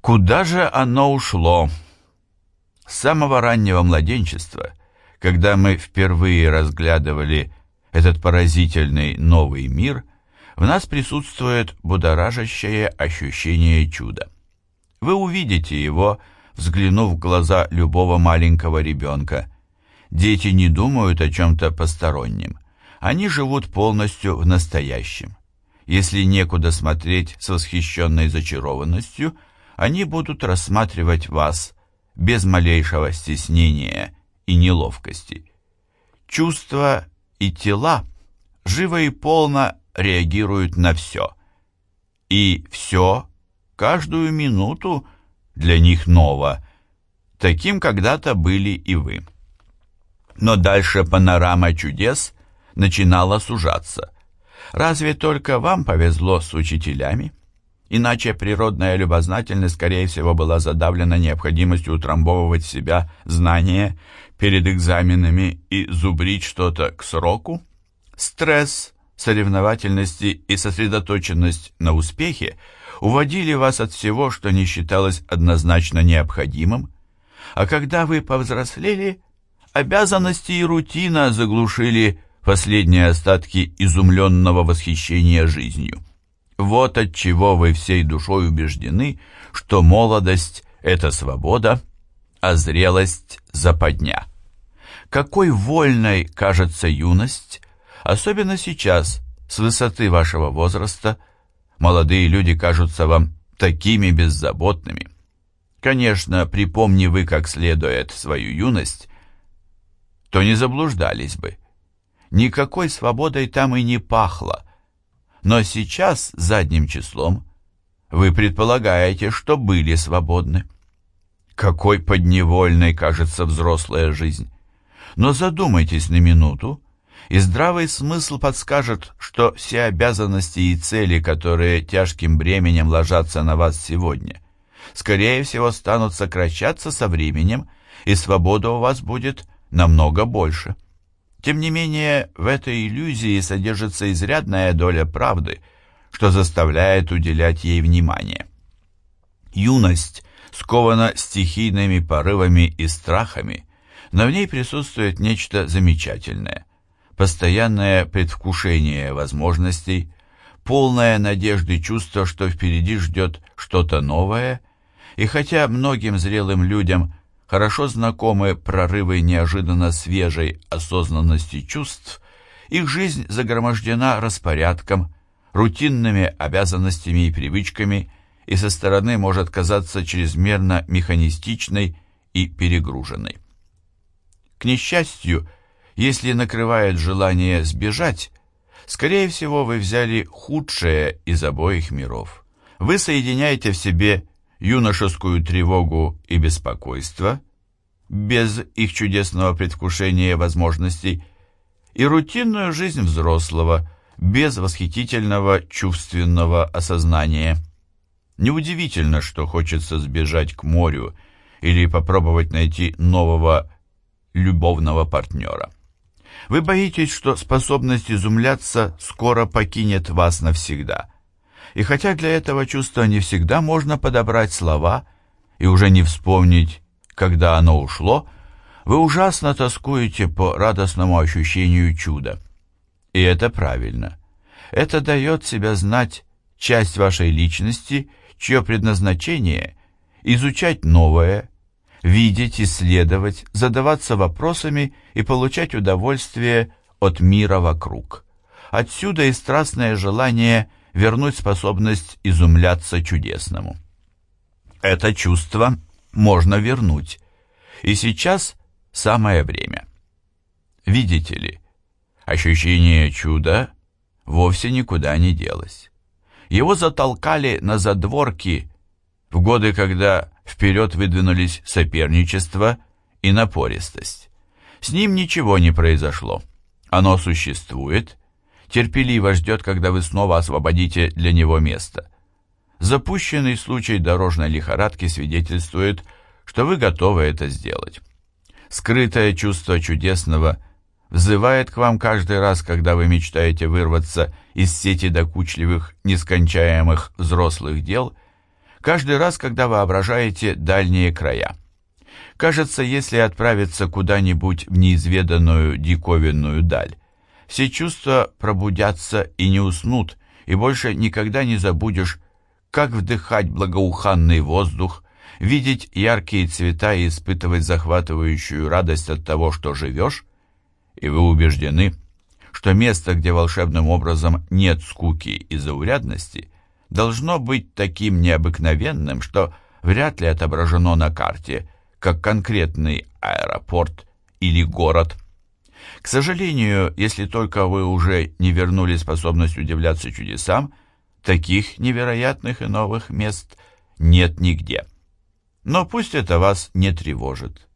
Куда же оно ушло? С самого раннего младенчества, когда мы впервые разглядывали этот поразительный новый мир, в нас присутствует будоражащее ощущение чуда. Вы увидите его, взглянув в глаза любого маленького ребенка. Дети не думают о чем-то постороннем. Они живут полностью в настоящем. Если некуда смотреть с восхищенной зачарованностью – они будут рассматривать вас без малейшего стеснения и неловкости. Чувства и тела живо и полно реагируют на все. И все, каждую минуту для них ново, таким когда-то были и вы. Но дальше панорама чудес начинала сужаться. Разве только вам повезло с учителями? Иначе природная любознательность, скорее всего, была задавлена необходимостью утрамбовывать себя знания перед экзаменами и зубрить что-то к сроку. Стресс, соревновательности и сосредоточенность на успехе уводили вас от всего, что не считалось однозначно необходимым, а когда вы повзрослели, обязанности и рутина заглушили последние остатки изумленного восхищения жизнью. Вот от чего вы всей душой убеждены, что молодость — это свобода, а зрелость — западня. Какой вольной кажется юность, особенно сейчас, с высоты вашего возраста, молодые люди кажутся вам такими беззаботными. Конечно, припомни вы как следует свою юность, то не заблуждались бы. Никакой свободой там и не пахло, но сейчас, задним числом, вы предполагаете, что были свободны. Какой подневольной кажется взрослая жизнь. Но задумайтесь на минуту, и здравый смысл подскажет, что все обязанности и цели, которые тяжким бременем ложатся на вас сегодня, скорее всего станут сокращаться со временем, и свобода у вас будет намного больше. Тем не менее, в этой иллюзии содержится изрядная доля правды, что заставляет уделять ей внимание. Юность скована стихийными порывами и страхами, но в ней присутствует нечто замечательное. Постоянное предвкушение возможностей, полное надежды чувство, что впереди ждет что-то новое, и хотя многим зрелым людям – хорошо знакомы прорывы неожиданно свежей осознанности чувств, их жизнь загромождена распорядком, рутинными обязанностями и привычками и со стороны может казаться чрезмерно механистичной и перегруженной. К несчастью, если накрывает желание сбежать, скорее всего вы взяли худшее из обоих миров. Вы соединяете в себе юношескую тревогу и беспокойство, без их чудесного предвкушения возможностей, и рутинную жизнь взрослого, без восхитительного чувственного осознания. Неудивительно, что хочется сбежать к морю или попробовать найти нового любовного партнера. Вы боитесь, что способность изумляться скоро покинет вас навсегда – и хотя для этого чувства не всегда можно подобрать слова и уже не вспомнить, когда оно ушло, вы ужасно тоскуете по радостному ощущению чуда. И это правильно. Это дает себя знать часть вашей личности, чье предназначение – изучать новое, видеть, исследовать, задаваться вопросами и получать удовольствие от мира вокруг. Отсюда и страстное желание – вернуть способность изумляться чудесному. Это чувство можно вернуть, и сейчас самое время. Видите ли, ощущение чуда вовсе никуда не делось. Его затолкали на задворки в годы, когда вперед выдвинулись соперничество и напористость. С ним ничего не произошло. Оно существует терпеливо ждет, когда вы снова освободите для него место. Запущенный случай дорожной лихорадки свидетельствует, что вы готовы это сделать. Скрытое чувство чудесного взывает к вам каждый раз, когда вы мечтаете вырваться из сети докучливых, нескончаемых взрослых дел, каждый раз, когда воображаете дальние края. Кажется, если отправиться куда-нибудь в неизведанную диковинную даль, все чувства пробудятся и не уснут, и больше никогда не забудешь, как вдыхать благоуханный воздух, видеть яркие цвета и испытывать захватывающую радость от того, что живешь, и вы убеждены, что место, где волшебным образом нет скуки и заурядности, должно быть таким необыкновенным, что вряд ли отображено на карте, как конкретный аэропорт или город. К сожалению, если только вы уже не вернули способность удивляться чудесам, таких невероятных и новых мест нет нигде. Но пусть это вас не тревожит.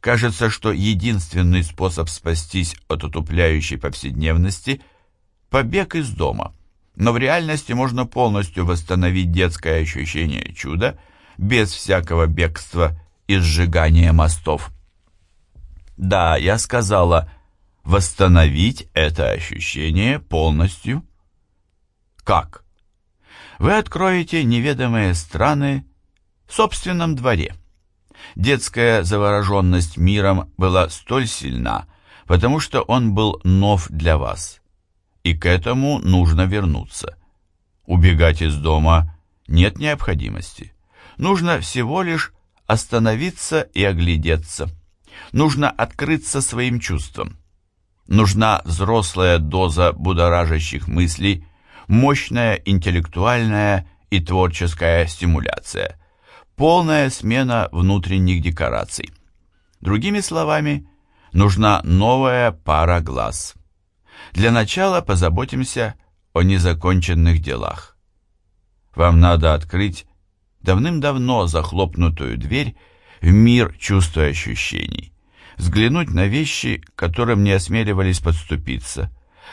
Кажется, что единственный способ спастись от утупляющей повседневности – побег из дома. Но в реальности можно полностью восстановить детское ощущение чуда без всякого бегства и сжигания мостов. Да, я сказала восстановить это ощущение полностью. Как? Вы откроете неведомые страны в собственном дворе. Детская завороженность миром была столь сильна, потому что он был нов для вас. И к этому нужно вернуться. Убегать из дома нет необходимости. Нужно всего лишь остановиться и оглядеться. Нужно открыться своим чувствам. Нужна взрослая доза будоражащих мыслей, мощная интеллектуальная и творческая стимуляция – полная смена внутренних декораций. Другими словами, нужна новая пара глаз. Для начала позаботимся о незаконченных делах. Вам надо открыть давным-давно захлопнутую дверь в мир чувств и ощущений, взглянуть на вещи, которым не осмеливались подступиться,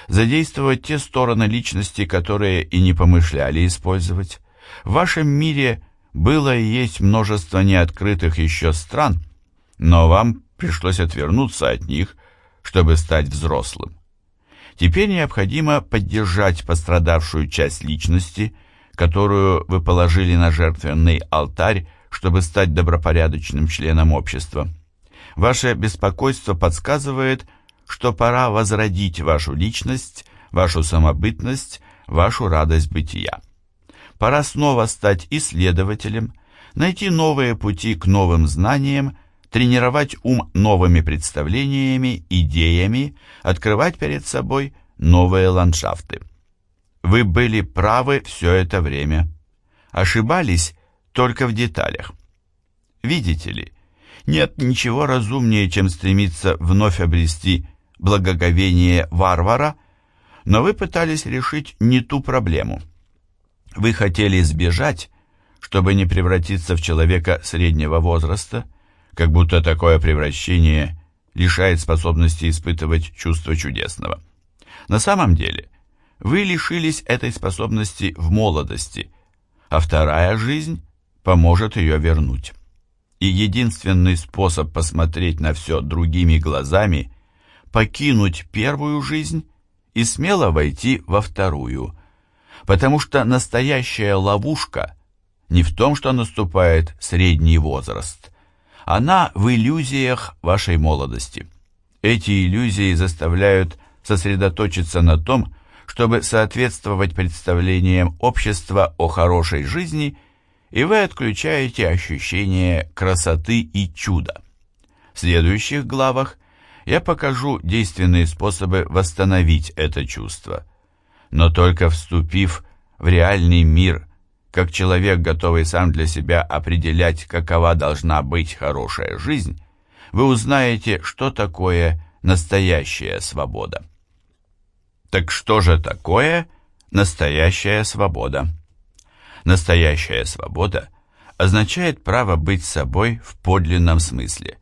задействовать те стороны личности, которые и не помышляли использовать. В вашем мире – было и есть множество неоткрытых еще стран, но вам пришлось отвернуться от них, чтобы стать взрослым. Теперь необходимо поддержать пострадавшую часть личности, которую вы положили на жертвенный алтарь, чтобы стать добропорядочным членом общества. Ваше беспокойство подсказывает, что пора возродить вашу личность, вашу самобытность, вашу радость бытия. Пора снова стать исследователем, найти новые пути к новым знаниям, тренировать ум новыми представлениями, идеями, открывать перед собой новые ландшафты. Вы были правы все это время. Ошибались только в деталях. Видите ли, нет ничего разумнее, чем стремиться вновь обрести благоговение варвара, но вы пытались решить не ту проблему – вы хотели сбежать, чтобы не превратиться в человека среднего возраста, как будто такое превращение лишает способности испытывать чувство чудесного. На самом деле, вы лишились этой способности в молодости, а вторая жизнь поможет ее вернуть. И единственный способ посмотреть на все другими глазами – покинуть первую жизнь и смело войти во вторую – потому что настоящая ловушка не в том, что наступает средний возраст. Она в иллюзиях вашей молодости. Эти иллюзии заставляют сосредоточиться на том, чтобы соответствовать представлениям общества о хорошей жизни, и вы отключаете ощущение красоты и чуда. В следующих главах я покажу действенные способы восстановить это чувство – но только вступив в реальный мир, как человек, готовый сам для себя определять, какова должна быть хорошая жизнь, вы узнаете, что такое настоящая свобода. Так что же такое настоящая свобода? Настоящая свобода означает право быть собой в подлинном смысле.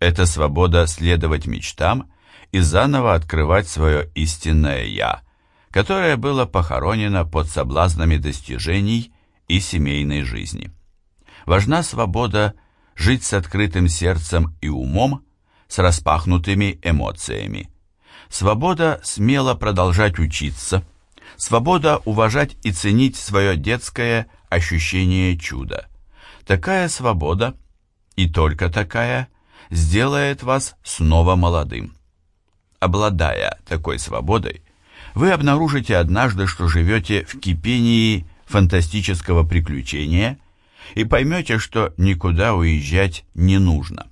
Это свобода следовать мечтам и заново открывать свое истинное «я», которое было похоронено под соблазнами достижений и семейной жизни. Важна свобода жить с открытым сердцем и умом, с распахнутыми эмоциями. Свобода смело продолжать учиться, свобода уважать и ценить свое детское, ощущение чуда. Такая свобода, и только такая, сделает вас снова молодым. Обладая такой свободой, вы обнаружите однажды, что живете в кипении фантастического приключения и поймете, что никуда уезжать не нужно.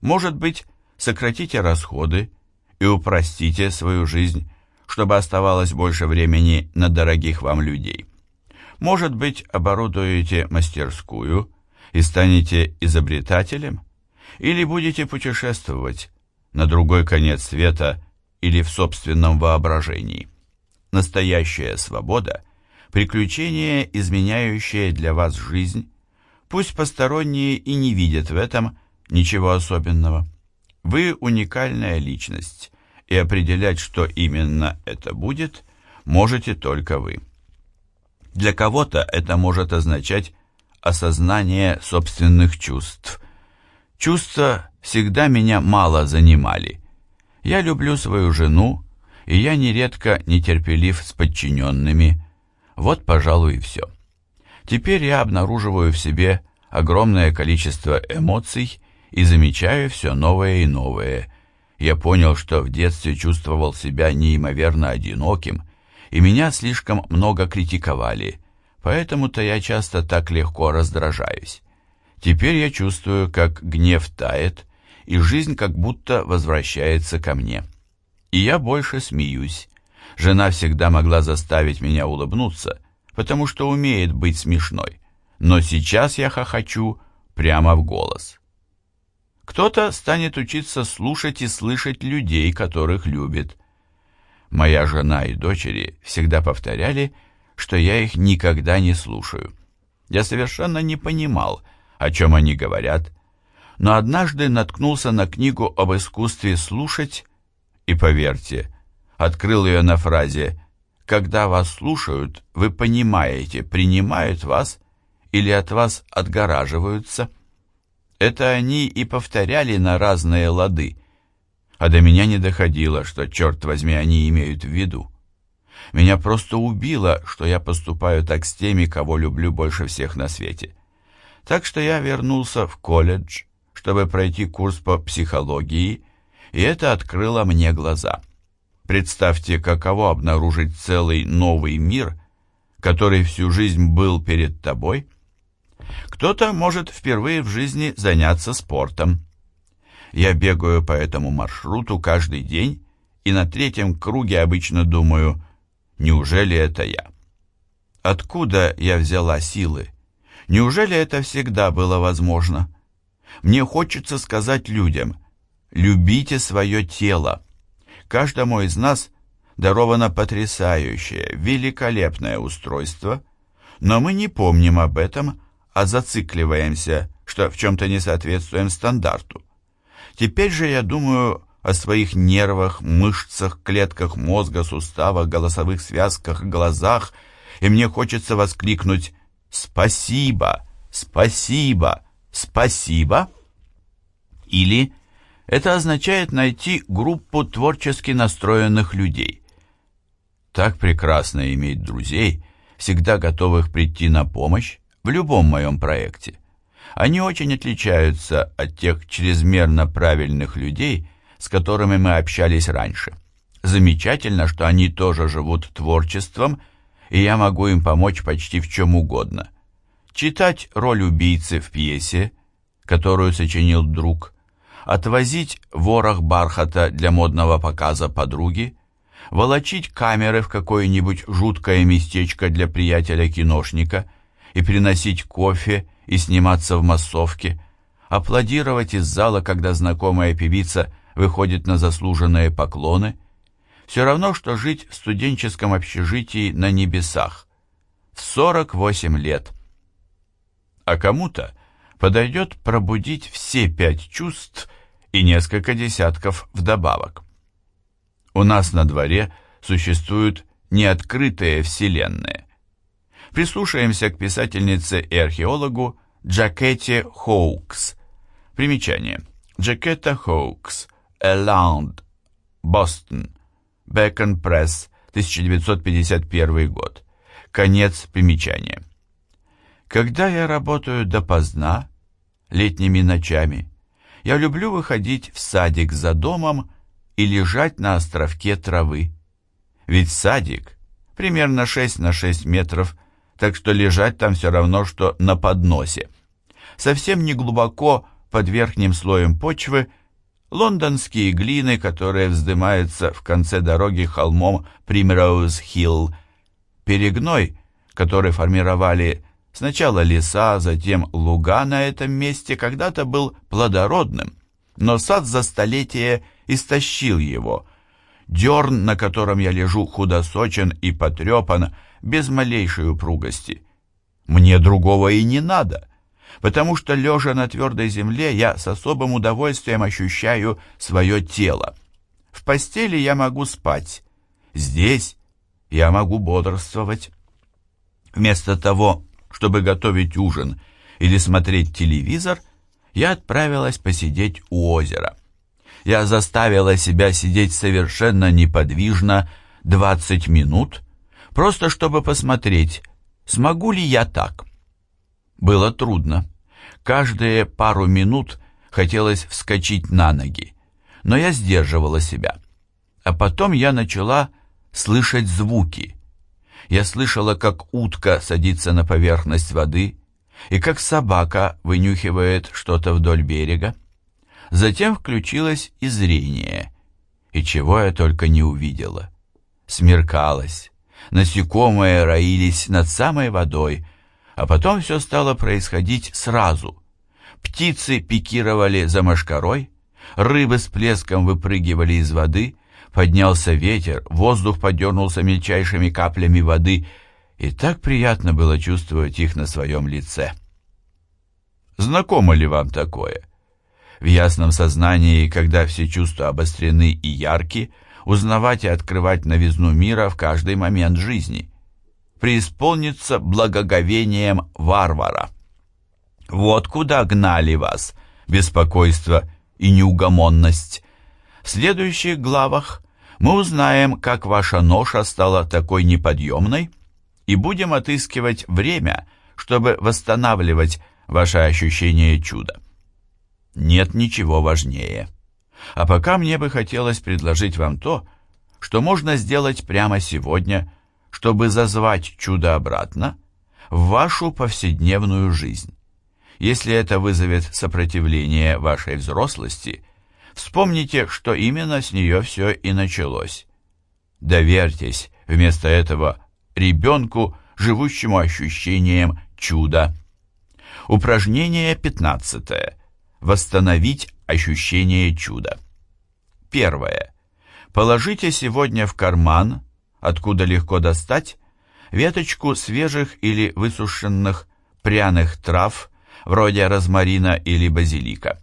Может быть, сократите расходы и упростите свою жизнь, чтобы оставалось больше времени на дорогих вам людей. Может быть, оборудуете мастерскую и станете изобретателем, или будете путешествовать на другой конец света или в собственном воображении. Настоящая свобода – приключение, изменяющее для вас жизнь, пусть посторонние и не видят в этом ничего особенного. Вы уникальная личность, и определять, что именно это будет, можете только вы. Для кого-то это может означать осознание собственных чувств. Чувства всегда меня мало занимали. Я люблю свою жену, и я нередко нетерпелив с подчиненными. Вот, пожалуй, и все. Теперь я обнаруживаю в себе огромное количество эмоций и замечаю все новое и новое. Я понял, что в детстве чувствовал себя неимоверно одиноким, и меня слишком много критиковали, поэтому-то я часто так легко раздражаюсь. Теперь я чувствую, как гнев тает, и жизнь как будто возвращается ко мне. И я больше смеюсь. Жена всегда могла заставить меня улыбнуться, потому что умеет быть смешной. Но сейчас я хохочу прямо в голос. Кто-то станет учиться слушать и слышать людей, которых любит. Моя жена и дочери всегда повторяли, что я их никогда не слушаю. Я совершенно не понимал, о чем они говорят, но однажды наткнулся на книгу об искусстве слушать и, поверьте, открыл ее на фразе «Когда вас слушают, вы понимаете, принимают вас или от вас отгораживаются». Это они и повторяли на разные лады, а до меня не доходило, что, черт возьми, они имеют в виду. Меня просто убило, что я поступаю так с теми, кого люблю больше всех на свете. Так что я вернулся в колледж, чтобы пройти курс по психологии, и это открыло мне глаза. Представьте, каково обнаружить целый новый мир, который всю жизнь был перед тобой. Кто-то может впервые в жизни заняться спортом. Я бегаю по этому маршруту каждый день, и на третьем круге обычно думаю, неужели это я? Откуда я взяла силы? Неужели это всегда было возможно? Мне хочется сказать людям, любите свое тело. Каждому из нас даровано потрясающее, великолепное устройство, но мы не помним об этом, а зацикливаемся, что в чем-то не соответствуем стандарту. Теперь же я думаю о своих нервах, мышцах, клетках мозга, суставах, голосовых связках, глазах, и мне хочется воскликнуть «Спасибо! Спасибо! Спасибо!» Или это означает найти группу творчески настроенных людей. Так прекрасно иметь друзей, всегда готовых прийти на помощь в любом моем проекте. Они очень отличаются от тех чрезмерно правильных людей, с которыми мы общались раньше. Замечательно, что они тоже живут творчеством, и я могу им помочь почти в чем угодно. Читать роль убийцы в пьесе, которую сочинил друг, отвозить ворох бархата для модного показа подруги, волочить камеры в какое-нибудь жуткое местечко для приятеля-киношника и приносить кофе и сниматься в массовке, аплодировать из зала, когда знакомая певица выходит на заслуженные поклоны, все равно, что жить в студенческом общежитии на небесах в 48 лет. А кому-то подойдет пробудить все пять чувств и несколько десятков вдобавок. У нас на дворе существуют неоткрытые вселенные. Прислушаемся к писательнице и археологу Джакете Хоукс. Примечание. Джакета Хоукс. Элаунд. Бостон. Бекон Пресс. 1951 год. Конец примечания. Когда я работаю допоздна, летними ночами, я люблю выходить в садик за домом и лежать на островке травы. Ведь садик примерно 6 на 6 метров, так что лежать там все равно, что на подносе. Совсем не глубоко под верхним слоем почвы лондонские глины, которые вздымаются в конце дороги холмом Примроуз-Хилл. Перегной, который формировали сначала леса, затем луга на этом месте, когда-то был плодородным, но сад за столетие истощил его. Дерн, на котором я лежу, худосочен и потрепан, без малейшей упругости. Мне другого и не надо — потому что, лежа на твердой земле, я с особым удовольствием ощущаю свое тело. В постели я могу спать, здесь я могу бодрствовать. Вместо того, чтобы готовить ужин или смотреть телевизор, я отправилась посидеть у озера. Я заставила себя сидеть совершенно неподвижно 20 минут, просто чтобы посмотреть, смогу ли я так. Было трудно. Каждые пару минут хотелось вскочить на ноги, но я сдерживала себя. А потом я начала слышать звуки. Я слышала, как утка садится на поверхность воды и как собака вынюхивает что-то вдоль берега. Затем включилось и зрение, и чего я только не увидела. Смеркалось, насекомые роились над самой водой, а потом все стало происходить сразу. Птицы пикировали за мошкарой, рыбы с плеском выпрыгивали из воды, поднялся ветер, воздух подернулся мельчайшими каплями воды, и так приятно было чувствовать их на своем лице. Знакомо ли вам такое? В ясном сознании, когда все чувства обострены и ярки, узнавать и открывать новизну мира в каждый момент жизни – преисполнится благоговением варвара. Вот куда гнали вас беспокойство и неугомонность. В следующих главах мы узнаем, как ваша ноша стала такой неподъемной, и будем отыскивать время, чтобы восстанавливать ваше ощущение чуда. Нет ничего важнее. А пока мне бы хотелось предложить вам то, что можно сделать прямо сегодня – чтобы зазвать чудо обратно в вашу повседневную жизнь. Если это вызовет сопротивление вашей взрослости, вспомните, что именно с нее все и началось. Доверьтесь вместо этого ребенку, живущему ощущением чуда. Упражнение 15. Восстановить ощущение чуда. Первое. Положите сегодня в карман откуда легко достать, веточку свежих или высушенных пряных трав, вроде розмарина или базилика.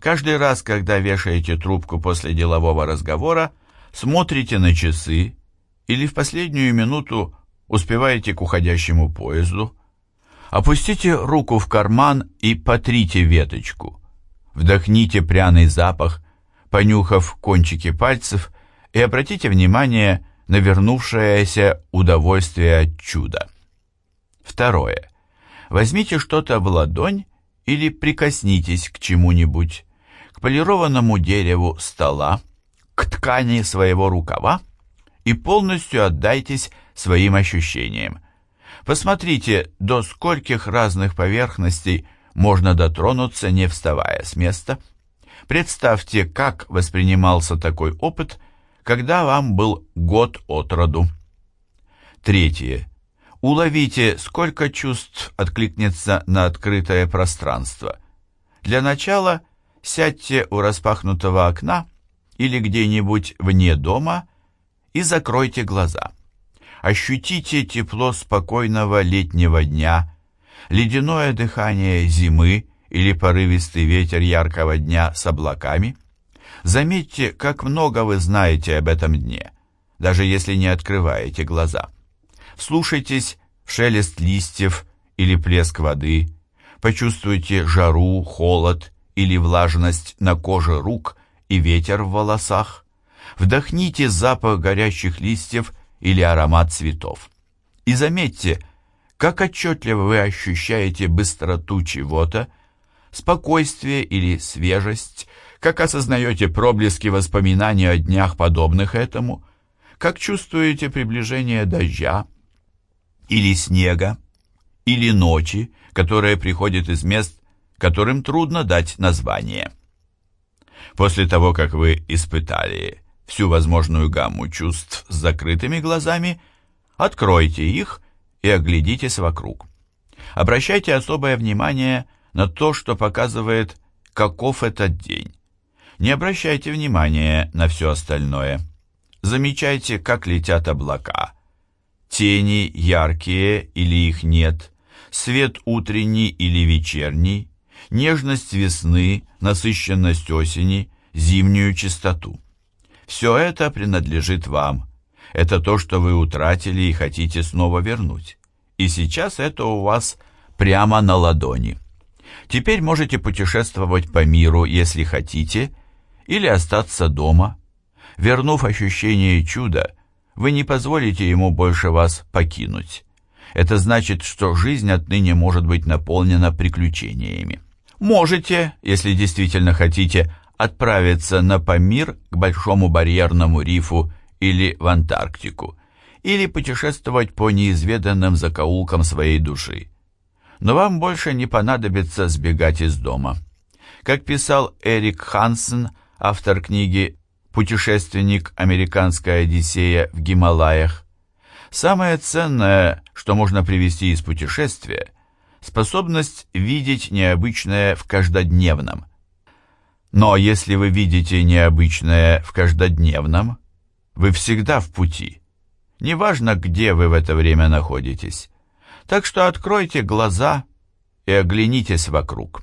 Каждый раз, когда вешаете трубку после делового разговора, смотрите на часы или в последнюю минуту успеваете к уходящему поезду, опустите руку в карман и потрите веточку. Вдохните пряный запах, понюхав кончики пальцев, и обратите внимание на вернувшееся удовольствие от чуда. Второе. Возьмите что-то в ладонь или прикоснитесь к чему-нибудь, к полированному дереву стола, к ткани своего рукава и полностью отдайтесь своим ощущениям. Посмотрите, до скольких разных поверхностей можно дотронуться, не вставая с места. Представьте, как воспринимался такой опыт – когда вам был год от роду. Третье. Уловите, сколько чувств откликнется на открытое пространство. Для начала сядьте у распахнутого окна или где-нибудь вне дома и закройте глаза. Ощутите тепло спокойного летнего дня, ледяное дыхание зимы или порывистый ветер яркого дня с облаками – Заметьте, как много вы знаете об этом дне, даже если не открываете глаза. Слушайтесь в шелест листьев или плеск воды, почувствуйте жару, холод или влажность на коже рук и ветер в волосах. Вдохните запах горящих листьев или аромат цветов. И заметьте, Как отчетливо вы ощущаете быстроту чего-то, спокойствие или свежесть, как осознаете проблески воспоминаний о днях, подобных этому, как чувствуете приближение дождя или снега, или ночи, которая приходит из мест, которым трудно дать название. После того, как вы испытали всю возможную гамму чувств с закрытыми глазами, откройте их и оглядитесь вокруг. Обращайте особое внимание на то, что показывает, каков этот день. Не обращайте внимания на все остальное. Замечайте, как летят облака. Тени яркие или их нет, свет утренний или вечерний, нежность весны, насыщенность осени, зимнюю чистоту. Все это принадлежит вам. Это то, что вы утратили и хотите снова вернуть. И сейчас это у вас прямо на ладони. Теперь можете путешествовать по миру, если хотите, или остаться дома. Вернув ощущение чуда, вы не позволите ему больше вас покинуть. Это значит, что жизнь отныне может быть наполнена приключениями. Можете, если действительно хотите, отправиться на Памир к Большому барьерному рифу или в Антарктику, или путешествовать по неизведанным закоулкам своей души. Но вам больше не понадобится сбегать из дома. Как писал Эрик Хансен, автор книги «Путешественник. Американская Одиссея в Гималаях», самое ценное, что можно привести из путешествия, способность видеть необычное в каждодневном. Но если вы видите необычное в каждодневном, вы всегда в пути. Неважно, где вы в это время находитесь. Так что откройте глаза и оглянитесь вокруг.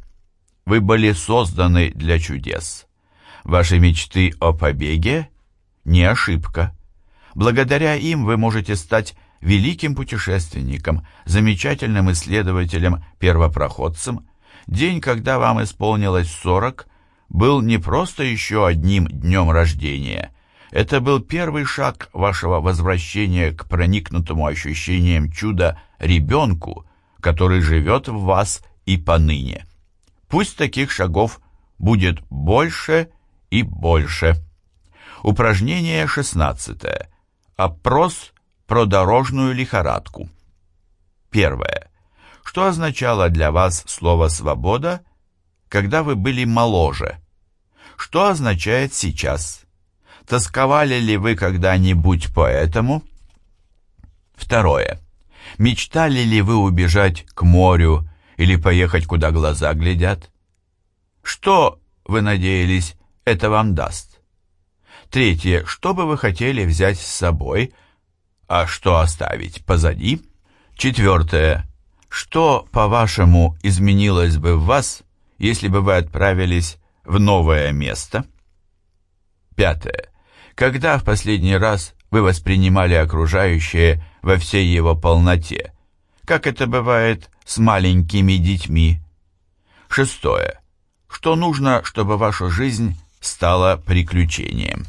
Вы были созданы для чудес. Ваши мечты о побеге – не ошибка. Благодаря им вы можете стать великим путешественником, замечательным исследователем, первопроходцем, день, когда вам исполнилось сорок, был не просто еще одним днем рождения. Это был первый шаг вашего возвращения к проникнутому ощущением чуда ребенку, который живет в вас и поныне. Пусть таких шагов будет больше и больше. Упражнение 16. Опрос про дорожную лихорадку. Первое. Что означало для вас слово «свобода», когда вы были моложе? Что означает сейчас? Тосковали ли вы когда-нибудь по этому? Второе. Мечтали ли вы убежать к морю или поехать, куда глаза глядят? Что, вы надеялись, это вам даст? Третье. Что бы вы хотели взять с собой – а что оставить позади? Четвертое. Что, по-вашему, изменилось бы в вас, если бы вы отправились в новое место? Пятое. Когда в последний раз вы воспринимали окружающее во всей его полноте, как это бывает с маленькими детьми? Шестое. Что нужно, чтобы ваша жизнь стала приключением?